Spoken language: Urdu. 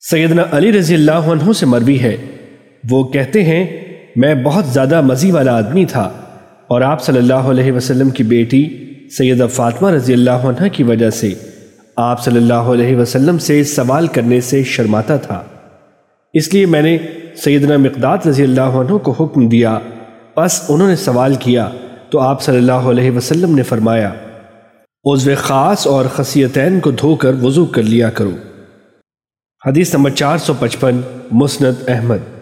سیدنا علی رضی اللہ عنہ سے مروی ہے۔ وہ کہتے ہیں، میں بہت زیادہ مزی والا آدمی تھا اور آپ صلی اللہ علیہ وسلم کی بیٹی سیدہ فاطمہ رضی اللہ عنہ کی وجہ سے آپ صلی اللہ علیہ وسلم سے سوال کرنے سے شرماتا تھا۔ اس لیے میں نے سیدنا مقداد رضی اللہ عنہ کو حکم دیا۔ بس انہوں نے سوال کیا تو آپ صلی اللہ علیہ وسلم نے فرمایا، عضو خاص اور خصیتین کو دھو کر وضو کر لیا کرو۔ حدیث نمبر چار سو پچپن مسند احمد۔